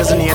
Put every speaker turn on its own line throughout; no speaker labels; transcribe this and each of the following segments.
Cause in the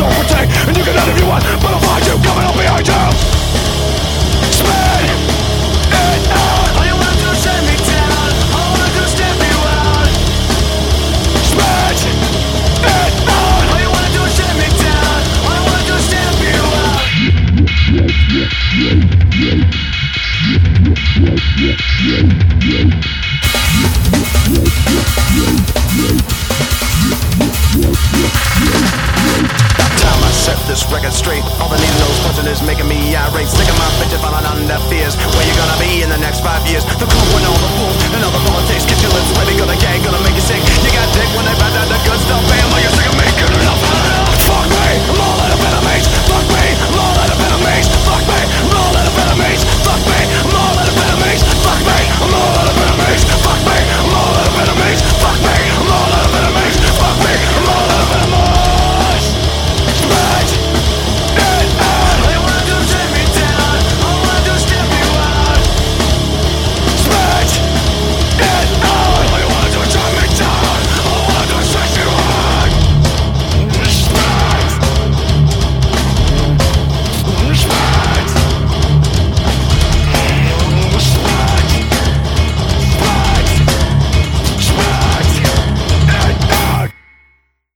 don't
set this record straight. All the needle those punching is making me irate. Sick of my bitch if I'm under fears. Where you gonna be in the next five years? The